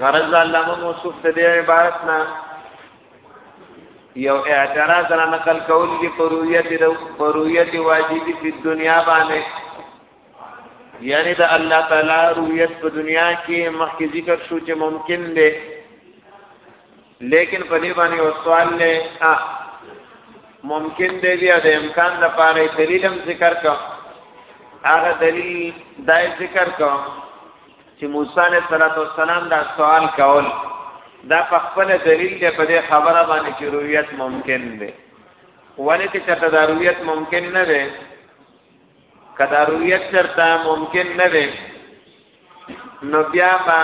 غرض علامه موصوف ته دی عبارت نه یو اعتراض را نقل کول کی پرویت پرویت واجبی په دنیا باندې یعنی د الله تعالی رؤیت په دنیا کې مخکې ذکر شو چې ممکن دی لیکن په دې باندې او سوال نه ممکن دی بیا د امکان د پاره دلیل هم ذکر کا هغه دلیل دای ذکر کا چې موسی علیہ الصلوۃ والسلام دا سوال کول دا په خپل دلیل دی په دې خبره باندې چې رؤیت ممکن دی ولې چې چاته دا رؤیت ممکن نه دی کدا رویت چرته ممکن نه دی نو بیا با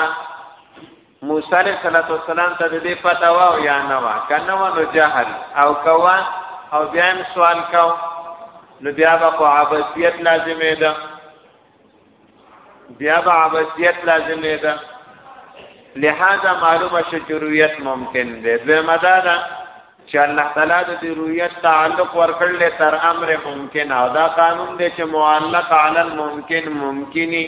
موسی علیہ الصلوۃ والسلام ته دې پتا وا او یا نه وا کنه و نو جهل او کوا او بیا سوال کاو نو بیا با قعبتیت لازمه ده بیا به عباسیت لازمه ده لہذا معلومه شو چې رؤیت ممکن دی دویمه دا ده چې الله تعالی د دې رؤیت تعلق ورکړل تر امر ممکن او دا قانون دی چې معلق علی الممکن ممکنی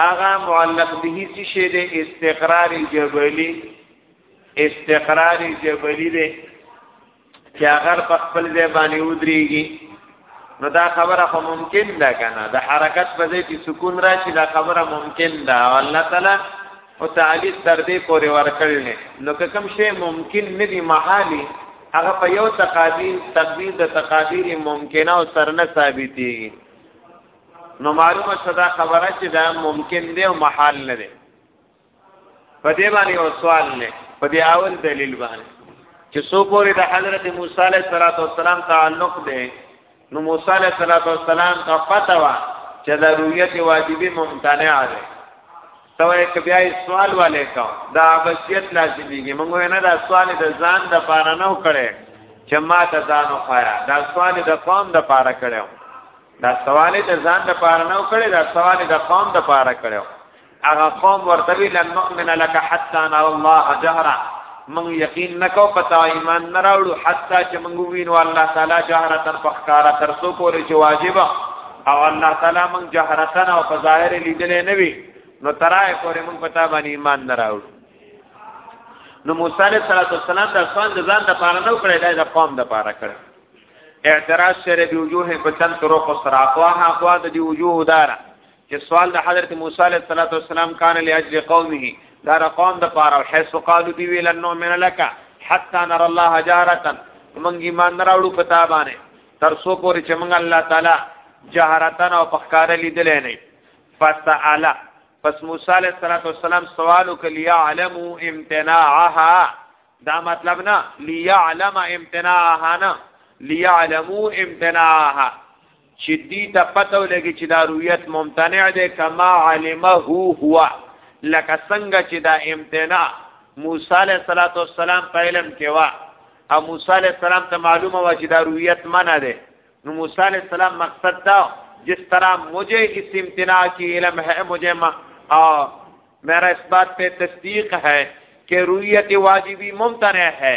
هغه معلق به هیڅ شی دی استقرار جبلی استقرار جبلی دی چې هغه په خپل ځای باندې ودرېږي نو دا خبره خو ممکن ده کنه د حرکت په ځای چې سکون راشي دا خبره ممکن ده او الله تعالی او تعالی تر دې پورې ورکړل نو که کوم شی ممکن نه دی محالي هغه په یو تقابیر تقدیر د تقادیر ممکنه او سرنه ثابتېږي نو معلومه صدا خبره چې دا ممکن دی او محال نه دی په دې باندې یو سوال نه په دې اول دلیل باندې چې سو پورې د حضرت موسی علیه السلام تعلق دی نو موسی علیه السلام کا پتا وا چې د رؤیت واجبې ممتنع ده توای ک بیا سوال والے کا دا وصیت لازميږي موږ نه دا سوال د ځان د پاره نه وکړي چې ما ته ځان وخایا دا سوال د قوم د پاره کړو دا سوال د ځان د پاره نه وکړي دا سوال د قوم د پاره کړو هغه قوم ورته وی لن نؤمن لك حتى نرى الله جهرا من یقین نکو پتا ایمان نراوړو حتی چې موږ وینو الله تعالی جهرا تر پخکارا تر سو پورې چې واجب او الله تعالی موږ جهرا تن او په ظاهر لیدلې نه وی نو ترای پورې موږ پتا باندې ایمان نراوړو نو موسی علیہ السلام د ځان د ځان د پاره نو کړی د قوم د پاره کړی اعتراض سره دی وجوه په تن طرق سراقوا ها قوا د دی وجوه دارا چې سوال د حضرت موسی علیه السلام کان لاجل قومه دا قوم د پاره حيث قالو دی ویل نو من لك حتا نر الله جارتا موږ ایمان نه راوړو په تا باندې تر څو پورې چې موږ الله تعالی جهرتن او پخکار لیدل نه فسأل پس موسی علیہ الصلوۃ والسلام سوال وکړي علم امتناعها دا مطلب نه ليعلم امتناعها نه ليعلموا امتناعها چې دی ته پته ولګي چې دا رؤیت ممتنع دی کما علمه هو لکه څنګه چې دا امتناع موسی علیه السلام په علم کې وا او موسی علیه السلام ته معلومه و چې دا رؤیت منع دی نو موسی علیه السلام مقصد دا جس طرح مجھے اس امتناع کی علم ہے مجھے ما آ, میرا اس بات پہ تصدیق ہے کہ رویت واجبی ممتنع ہے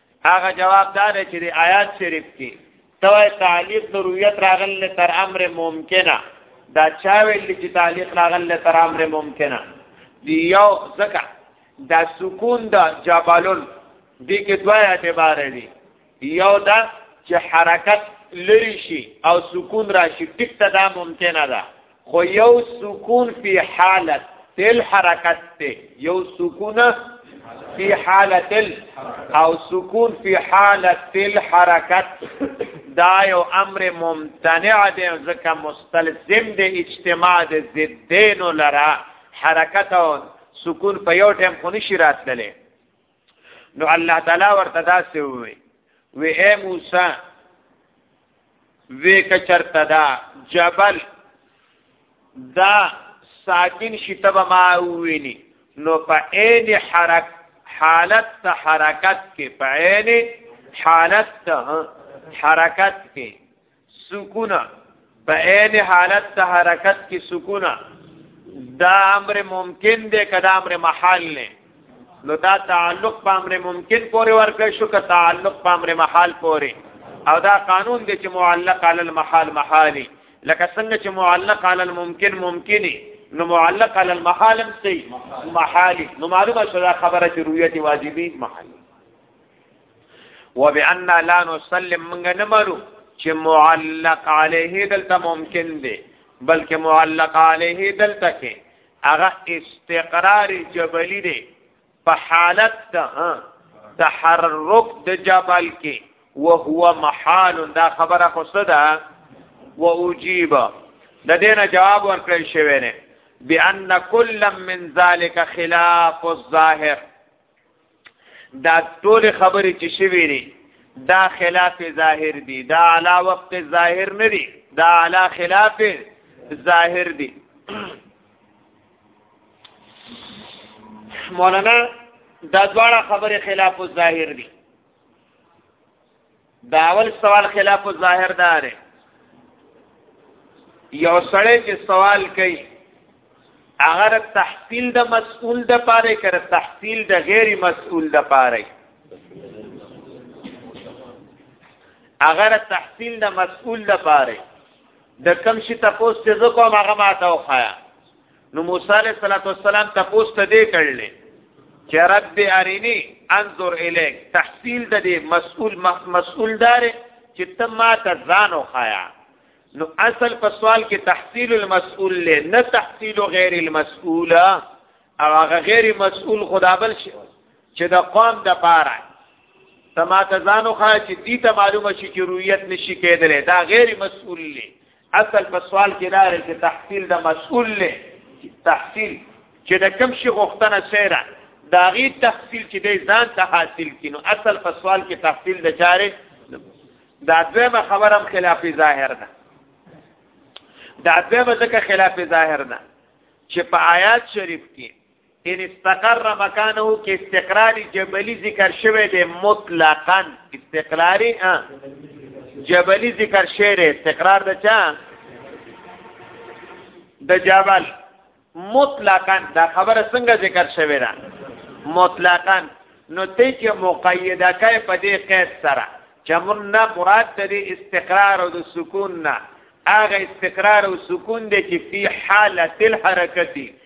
هغه جواب دا دی چې د آیات شریف کې توای تعلیق د رؤیت راغله تر امر ممکنه دا چا ویل چې تعلیق راغله تر امر ممکنه دی یو زکه دا سکون دا جبلون دی کې دوه اعتبار دي یو دا چې حرکت لری شي او سکون راشي ټیک ته دا ممکنه ده خو یو سکون فی حالت تل حرکت ته یو سکون فی حالت او سکون فی حالت الحرکت دا یو امر ممتنع دی ځکه مستلزم دی اجتماع د ضدین لرا حرکت او سکون په یو ټیم خو نشی راتللی نو الله تعالی ورته دا څه وی وی اے موسی وی کچرتا دا جبل دا ساکن شتب ما ویني نو په عین حرک حالت ته حرکت کې په عین حالت ته حرکت کې سکونه په عین حالت ته حرکت کې سکونه دا امر ممکن دی کدا امر محال نه نو دا تعلق په امر ممکن پورې ورکړ شو که تعلق په امر محال پورې او دا قانون دی چې معلق علی المحال محالی لکه څنګه چې معلق علی الممکن ممکنی نو معلق علی المحال هم صحیح محالی نو معلومه شو دا خبره چې رؤیت واجبی محالی وبان لا نسلم من نه منو چې معلق عليه دلته ممکن دی بلکې معلق عليه دلته کې هغه استقرار جبلی دی په حالت ده تحرک د جبل کې وهو محال دا خبره خو صدا واجيب د دینه جواب ورکړی شوی نه بان كل من ذلك خلاف الظاهر دا ټول خبرې چې شوې دي دا خلاف ظاهر دي دا علا وفق ظاهر نه دي دا علا خلاف ظاهر دي مولانا دا دواړه خبرې خلاف ظاهر دي دا اول سوال خلاف ظاهر دار یو سړی چې سوال کوي اگر تحصیل د مسئول د پاره کړه تحصیل د غیر مسئول د پاره اگر تحصیل د مسئول د پاره د کم شي تاسو ته کوم هغه ماته وخایا نو موسی علیہ الصلوۃ والسلام تاسو ته دې کړل چې رب ارینی انظر الیک تحصیل د دې مسئول مسئول دار چې ته ما ته ځانو خایا نو اصل په سوال کې تحصیل المسئول له نه تحصیل غیر المسئول او هغه غیر مسئول خدابل شي چې د قوم د پاره تما ته ځانو خایا چې دې ته معلومه شي چې رویت نشي کېدلی دا غیر مسئول له اصل په سوال کې دا دی چې تحصیل د مسؤل له تحصیل چې د کوم شي غوښتنه سره دا غي تحصیل چې د ځان ته حاصل کینو اصل په سوال کې تحصیل د چاره دا دویمه خبره هم خلاف ظاهر ده دا دویمه ځکه خلاف ظاهر ده چې په آیات شریف کې ان استقر مکانه کې استقرار جبلی ذکر شوی دی مطلقاً استقرار جبلی ذکر شوی دی استقرار د چا د جبل مطلقاً دا خبره څنګه ذکر شوی ده مطلقاً نو ته چې مقیده کای په دې قید سره چې موږ نه مراد دې استقرار او د سکون نه هغه استقرار او سکون دې چې په حالت الحرکتی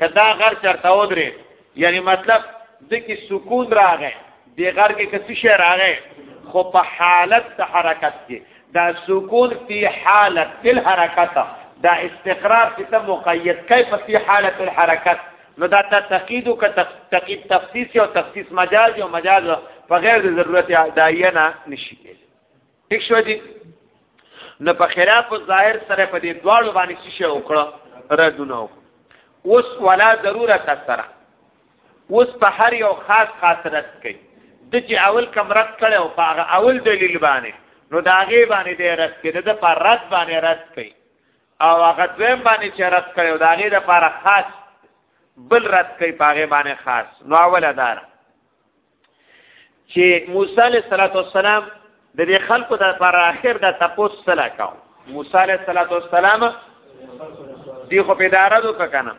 کدا غر چرته ودرې یعنی مطلب د کی سکون راغې د غر کې کسی شی راغې خو په حالت د حرکت کې دا سکون فی حالت تل حرکت دا استقرار چې ته مقید کیف فی حالت الحرکت نو دا تقید او تقید تخصیص او تخصیص مجاز او مجاز په غیر ضرورت دایې نه نشي ټیک شو دي نو په خلاف ظاهر سره په دې دواړو باندې څه شو وکړه ردونه اوس ولا ضرورت سره اوس په هر یو خاص خاص رد کوي د چې اول کم رد کړي او په هغه اول دلیل باندې نو دا غي باندې دې رد کړي د پر رد باندې رد کوي او هغه دویم باندې چې رد کړي او دا غي د پر خاص بل رد کوي په هغه باندې خاص نو اوله دار چې موسی علیه السلام د دې خلکو د پر اخر د تپوس سره کاو موسی علیه السلام دی خو په دارا دو کنه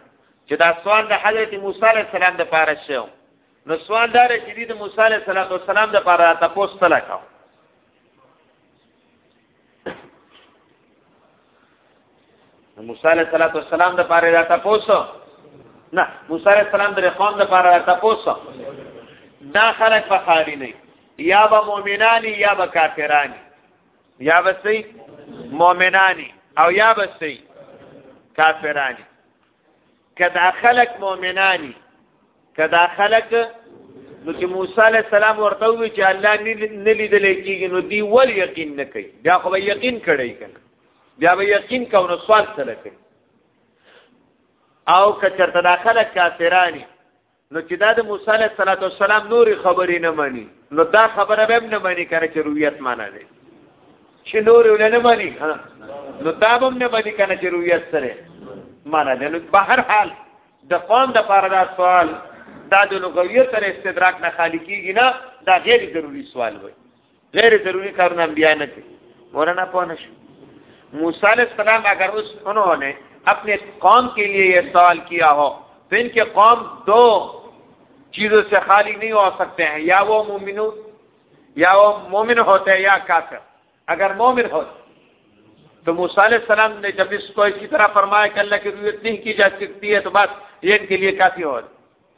چې دا سوال د حضرت موسی علیه السلام د پاره شو نو سوال دار چې د موسی علیه السلام د پاره تپوس سره کاو موسی علیہ الصلوۃ والسلام د پاره دا تاسو نه موسی علیہ السلام د قوم د پاره دا تاسو دا خلک په خاري نه یا به مؤمنانی یا به کافرانی یا به سي مؤمنانی او یا به سي کافرانی کدا خلق مؤمنانی کدا خلق نو چې موسی علی السلام ورته وی چې الله نه لیدل کېږي نو دی ول یقین نه کوي بیا خو یقین کړی کنه بیا به یقین کو نو سوال سره کوي او کچرته دا خلک کافرانی نو چې دا د موسی علیه السلام نورې خبرې نه مني نو دا خبره به هم نه مني کنه چې رویت معنا دی چې نورې ولې نه مني نو دا به هم نه مني کنه چې رویت سره معنا دی نو په هر حال د قوم د پاره دا سوال دا د لغویت سره استدراک نه خالی کیږي نه دا غیر ضروری سوال وي غیر ضروری کارونه انبیاء نه کوي مولانا پوه نه شو موسی علیہ السلام اگر اس انہوں نے اپنے قوم کے لیے یہ سوال کیا ہو تو ان کے قوم دو چیزوں سے خالی نہیں ہو سکتے ہیں یا وہ مومن یا وہ مومن ہوتے ہیں یا کافر اگر مومن ہو تو موسی علیہ السلام نے جب اس کو اسی طرح فرمایا کہ اللہ کی ضرورت نہیں کی جا سکتی ہے تو بس یہ ان کے لیے کافی ہو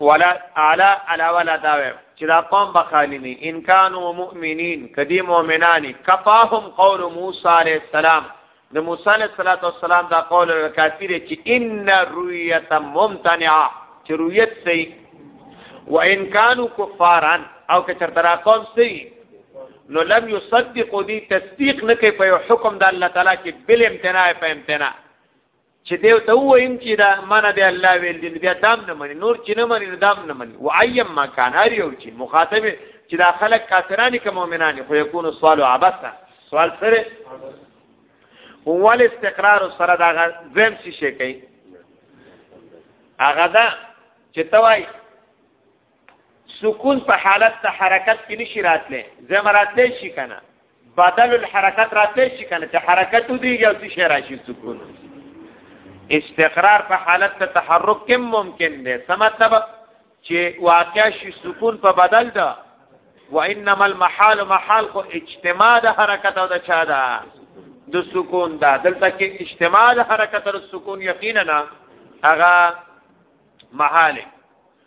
ولا اعلی علاوه لا داوه چې دا قوم بخالی نه ان کانوا مؤمنین کدی مؤمنانی کفاهم قول موسی علیہ السلام د موسی علیہ الصلوۃ والسلام دا قول کافر چې ان رؤیت ممتنعه چې رؤیت سي و ان کانوا کفارا او که چرته را قوم سي نو لم یصدقوا دی تصدیق نه کوي په حکم د الله تعالی کې بل امتناع په امتناع چې دیو ته وایم چې دا معنا دی الله ویل دی بیا دام نه مني نور چې نه مني دام نه مني و ایم ما کان هر یو چې مخاطب چې دا خلک کافرانی که مؤمنانی خو یکون سوال او عبث سوال سره هو الاستقرار سره دا غویم شي شي کوي هغه دا چې توای سکون په حالت د حرکت کې نشي راتلی زم راتلی شي کنه بدل الحرکت راتلی شي کنه چې حرکت ودی یو څه راشي سکون استقرار په حالت د تحرک کې ممکن دی څه مطلب چې واقع شي سکون په بدل ده وانما المحال محال کو اجتماع د حرکت او د چا ده د سکون ده دلته کې اجتماع د حرکت او سکون یقینا هغه محاله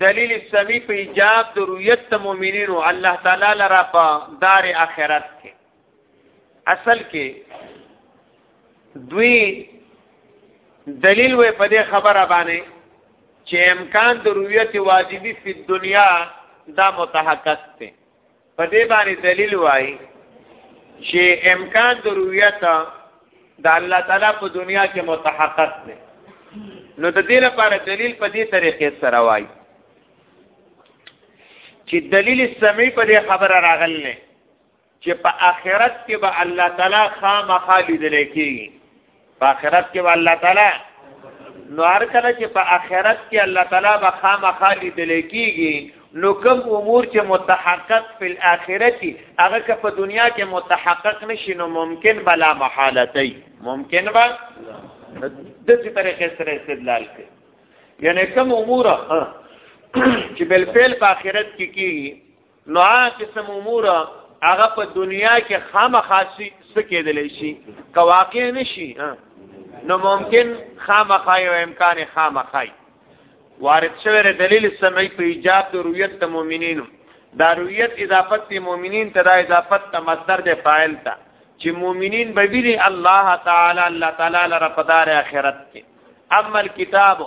دلیل سمی په ایجاب د رؤیت د مؤمنینو الله تعالی لرا په دار اخرت کې اصل کې دوی دلیل وې په دې خبره باندې چې امکان د رؤیت واجبی په دنیا دا متحقق دی په دې باندې دلیل وایي چې امکان د رؤیت د الله تعالی په دنیا کې متحقق دی نو د دې لپاره دلیل په دې طریقې سره وایي چې دلیل سمې په دې خبره راغلنه چې په آخرت کې به الله تعالی خامخا لیدل کېږي په آخرت کې الله تعالی نو هر کله چې په آخرت کې الله تعالی به خامخا لیدل کېږي نو کوم امور چې متحقق فی الاخرت هغه که په دنیا کې متحقق نشي نو ممکن بلا محالتي ممکن با د دې طریقې سره استدلال کوي یعنی کوم امور چې بل فعل په آخرت کې کیږي نو هغه قسم امور هغه په دنیا کې خامخا څه کېدلی شي که واقع نه شي نو ممکن خامخا یو امکان خامخا وارد شوی دلیل سمعي په ایجاب د رویت د مؤمنینو دا رویت اضافت د مؤمنین ته دا اضافت ته مصدر د فاعل ته چې مؤمنین به ویلي الله تعالی الله تعالی لره په دار آخرت کې اما الكتاب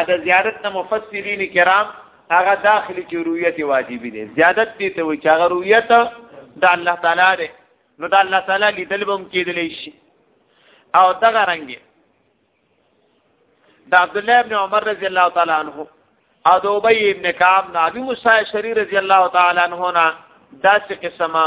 ا د زیارت نه مفسرین کرام هغه داخلي چې رؤیت واجبي دي زیادت دي ته وي چې هغه رؤیت د الله تعالی دی نو د الله تعالی لیدل به هم کېدلی شي او دغه رنګ د عبد الله ابن عمر رضی الله تعالی عنه او د ابی ابن کعب نه ابي موسی شری رضی الله تعالی عنه نه داسې قسمه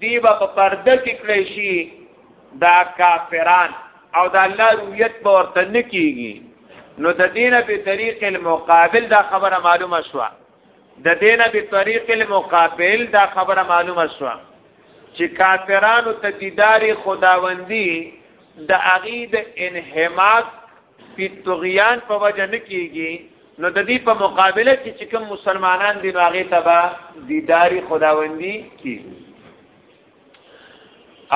دی به په پرده کې کړی شي دا کافران او دا الله رویت به ورته نه کیږي نو د دینه په طریق المقابل دا خبره معلومه شوه د دینه په طریق المقابل دا خبره معلومه شوه چې کافرانو ته دیدار خداوندی د عقید انحماق سپی طغیان په وجه نه کیږي نو د دې په مقابله کې چې کوم مسلمانان دي نو هغه تبا دیداری خداوندی کیږي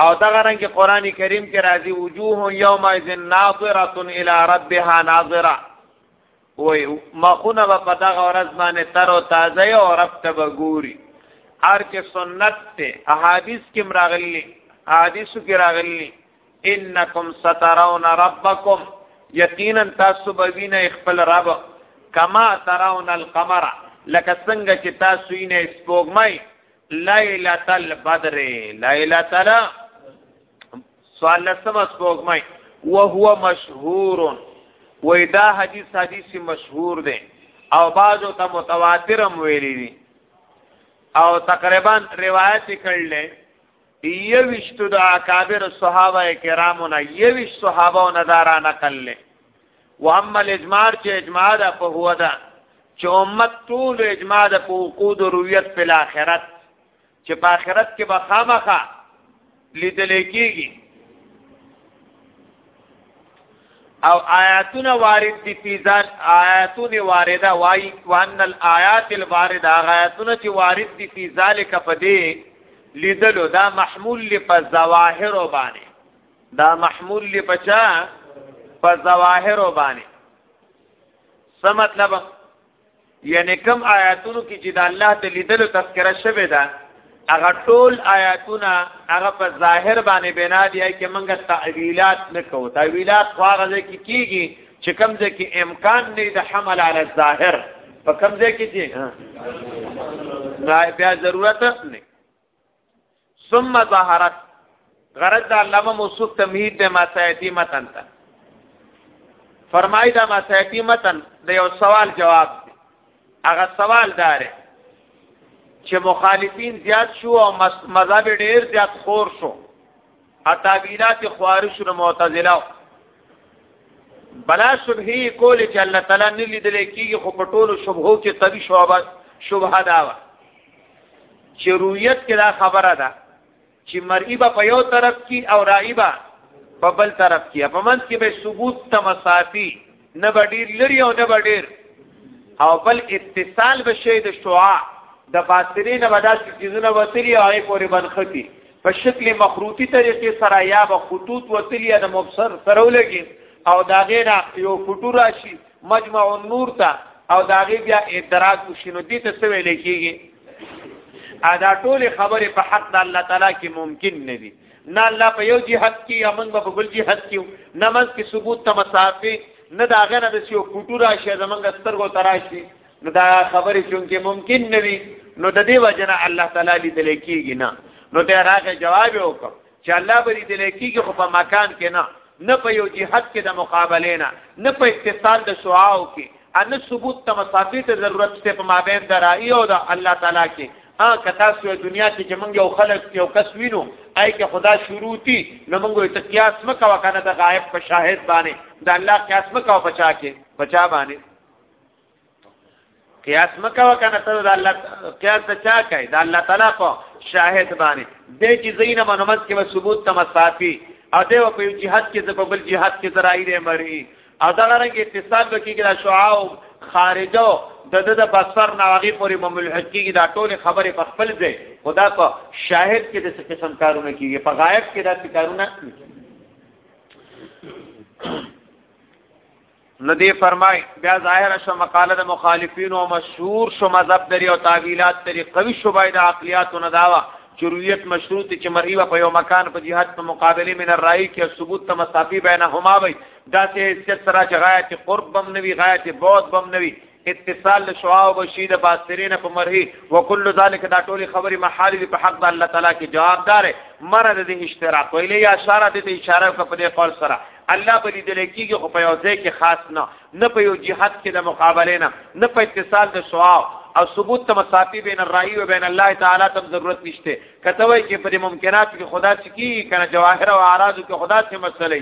او دا غران کې قران کریم کې راځي وجوه یوم اذ ناظره الی ربها ناظره وای مخونه په دغه ورځ باندې تر او تازه او رب ته وګوري هر کې سنت ته احادیث کې مراغلي احادیث کې راغلي انکم سترون ربکم یقینا تاسو به وینئ خپل رب کما ترون القمر لکه څنګه چې تاسو یې نه سپوږمۍ ليله البدر ليله تلا سوال لسمه سپوږمۍ وهو مشهور وې دا حدیث حدیث مشهور دی او بعضو ته متواتر هم ویلي دي او تقریبا روایت کړل یوشتو د اکابر صحابه کرامو نه یوش صحابه نه دارا نقل له واما الاجمار چې اجماع ده په هو ده چې امت ټول اجماع ده په وقود رویت په آخرت چې په آخرت کې به خامخه لیدل کېږي او آیاتونه وارد دي په ځان آیاتونه وارده وای وان الآیات الوارده آیاتونه چې وارد دي په ذالک په دې لیدلو دا محمول لی په ظواهر باندې دا محمول لی په چا په ظواهر باندې څه مطلب یعنی کم آیاتونو کې چې د الله د لیدلو تذکرہ شوه ده هغه ټول آیاتونه هغه په ظاهر باندې بنا دي چې موږ تعویلات نه کوو تعویلات خو هغه کې کیږي چې کوم ځای کې امکان نه د حمل علی الظاهر په کوم ځای کې چې نه بیا ضرورت نه ثم ظهرت غرض دا لمه موصوف تمهید د ما سایتی متن ته فرمای دا ما سایتی متن د یو سوال جواب دی هغه سوال داره چې مخالفین زیات شو او مذهب ډیر زیات خور شو اتاویلات خوارش نو معتزله بلا شبهه کول چې الله تعالی نه لیدل کیږي خو په ټولو شبهو کې طبي شوبه شبهه دا و چې رؤیت کې دا خبره ده چې مرئی به په یو طرف کې او رائبه په بل طرف کې په منځ کې به ثبوت تمسافي نه به ډیر لري او نه به ډیر او بل اتصال به شي د شعاع د باطنی نه به داسې چیزونه وتلي او هغې پورې بنختی په شکل مخروطي طریقې سره یا به خطوط وتلي یا د مبصر سره ولګي او د هغې نه یو فوټو راشي مجمع النور ته او د هغې بیا ادراک وشي نو دې ته څه ویلی کېږي دا ټولې خبرې په حق د الله تعالی کې ممکن نه دي نه الله په یو جهت کې یا موږ په بل جهت کې نه موږ کې ثبوت ته مسافه نه دا غنه د یو کوټو راشي زمونږ سترګو تراشي نو دا خبرې چونکې ممکن نه وي نو د دې وجنه الله تعالی لیدل کېږي نه نو ته راغه جواب وکړه چې الله به لیدل کېږي خو په مکان کې نه نه په یو جهت کې د مقابله نه نه په اتصال د شعاو کې ان ثبوت ته مسافه ته ضرورت ته په مابین درایي او د الله تعالی کې ها که تاسو دنیا کې چې موږ یو خلک یو کس وینو آی کې خدا شروع دي نو موږ ته قیاس مکو کنه د غایب په شاهد باندې د الله قیاس مکو بچا کې بچا باندې قیاس مکو کنه ته د الله قیاس ته چا کوي د الله تعالی په شاهد باندې د چې زینه منمت کې ثبوت تمصافي او دیو په جهاد کې په بل جهاد کې ترایره مري او دا رنګ اتصال وکیږي دا شعاع او خارجو د د د بصر ناغي پورې مملحق کیږي دا ټول خبره په خپل ځای خدا په شاهد کې د څه قسم کارونه کیږي په غایب کې دا څه کارونه ندی فرمای بیا ظاهر شو مقاله د مخالفین او مشهور شو مذهب لري او تعویلات لري قوي شو باید عقلیات نه داوا چرویت مشروط چې مرئی په یو مکان په جهاد په مقابله من الرای کې ثبوت ته مسافي بینهما وي داسې حیثیت سره چې غایت قرب بم نوي غایت بعد بم نوي اتصال له شعاع او بشید باسترین په مرهي وکل ذلک دا ټول خبرې محال دي په حق د الله تعالی کې جوابدار مر د دې اشتراک ویلې یا اشاره دې اشاره په دې قول سره الله بلی دل کېږي خو په یو ځای کې خاص نه نه په یو جهاد کې د مقابله نه نه په اتصال د شعاع او ثبوت ته مسافي بین الرای او بین الله تعالی تم ضرورت نشته کته وای چې په ممکنات کې خدا سکی کنه جواهر او اعراض کې خدا سي مسلې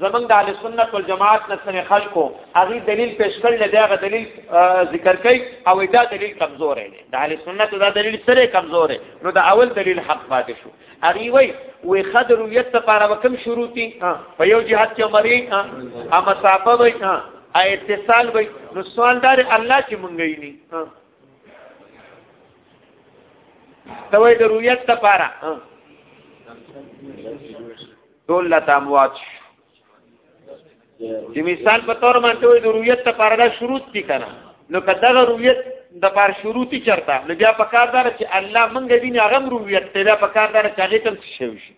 زمنګ د اهل سنت والجماعت نه سره خلکو هغه دلیل پیش کړل دی هغه دلیل ذکر کوي او دا دلیل کمزور دی د اهل سنت دا دلیل سره کمزور دی نو دا اول دلیل حق پاتې شو هغه وی وې خضر یت لپاره وکم شروطي په یو جهاد کې عمرې ا مسافه وي ا اتصال وي نو سوال دار الله چې مونږ یې نه ته وې د رؤیت لپاره ټول لا تاموات چې مثال په تور باندې وي د رؤیت لپاره دا شروط دي کنه نو کدا رؤیت د پار شروطي چرته نو بیا په کار دار چې الله مونږ دین هغه رؤیت ته بیا په کار دار چې هغه تم څه شي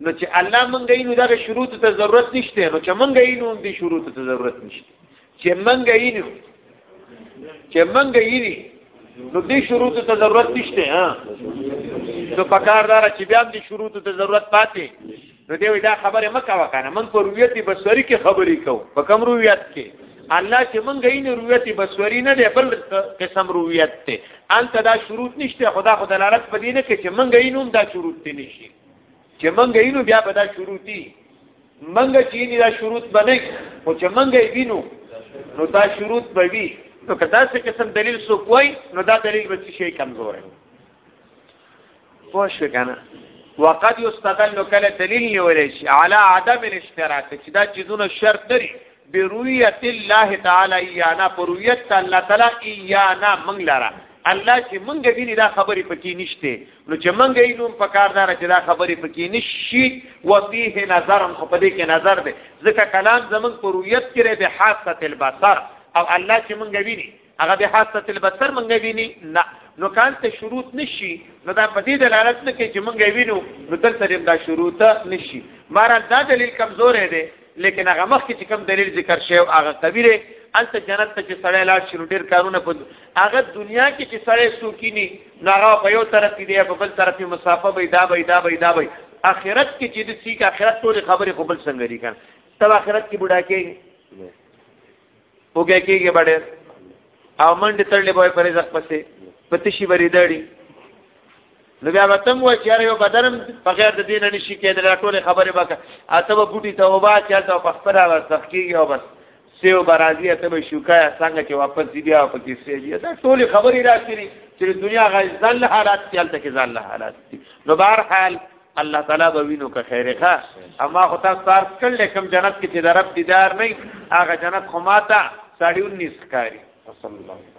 نو چې الله مونږ یې نو دا شروط ته ضرورت نشته نو چې مونږ یې نو دې شروط ته ضرورت نشته چې منګه یې نو چې منګه یې نی نو دې شروط ته ضرورت نشته ها نو پکار دار چې بیا دې شروط ته ضرورت پاتې نو دې دا خبره مکه وکنه من پر رویت بصری کې خبرې کو په کم رویت کې الله چې مونږ یې نه رویت بصری نه دی بل قسم رویت ته انت دا شروط نشته خدا خدای دلالت پدې نه کې چې مونږ یې نوم دا شروط ته نشي چې منګه اینو بیا به دا شروطي منګه چې نه دا شروط بنئ خو چې منګه وینو نو دا شروط به وي نو که داسې قسم دلیل سو کوی نو دا دلیل به شي کمزور وي پوه شو کنه وقد یستدل کله دلیل نیول شي علی عدم الاشتراط چې دا چیزونه شرط لري برؤیت الله تعالی ایانا په رؤیت ته الله تعالی ایانا موږ لره الله چې موږ ویني دا خبرې پکې نشته نو چې موږ یې نوم په کار دار چې دا خبرې پکې نشي و فيه نظر هم په دې کې نظر دی ځکه کلام زموږ په رؤیت کې به حاسه البصر او الله چې موږ ویني هغه به حاسه البصر مونږ ویني نه نو کان ته شروط نشي نو دا په دې دلالت نه کوي چې مونږ وینو نو دلته دا شروط نشي مارا دا دلیل کمزور دی لیکن هغه مخکې چې کوم دلیل ذکر شوی هغه قوی دی الته جنت ته چې سړی لاړ شي ډیر کارونه په هغه دنیا کې چې سړی سوکینی نو هغه په یو طرف دی په بل طرف مسافه به دا به دا به دا به اخرت کې چې د سیک اخرت ټول خبرې خپل څنګه لري کنه تب اخرت کې بډا کې اوګه کېږي بډې او منډه تړلې به پرې ځخ پسې پتشي بری دړي نو بیا وتم و چې یو بدرم په غیر د دین نشي کېدل ټول خبره وکړه اته به بوټي ته وبا چې ته په خپل راځ تحقیق او بس سیو برازي ته به شوکایا څنګه چې واپس دی بیا په کې سي دا ټول خبره راځي چې دنیا غزل حالات کې الته کې ځل حالات نو بهر حال الله تعالی به وینو که خیر ښه اما خو تاسو تار کړل کوم جنت کې چې د رب دیدار نه هغه جنت خو ماته 19.5 کاری صلی الله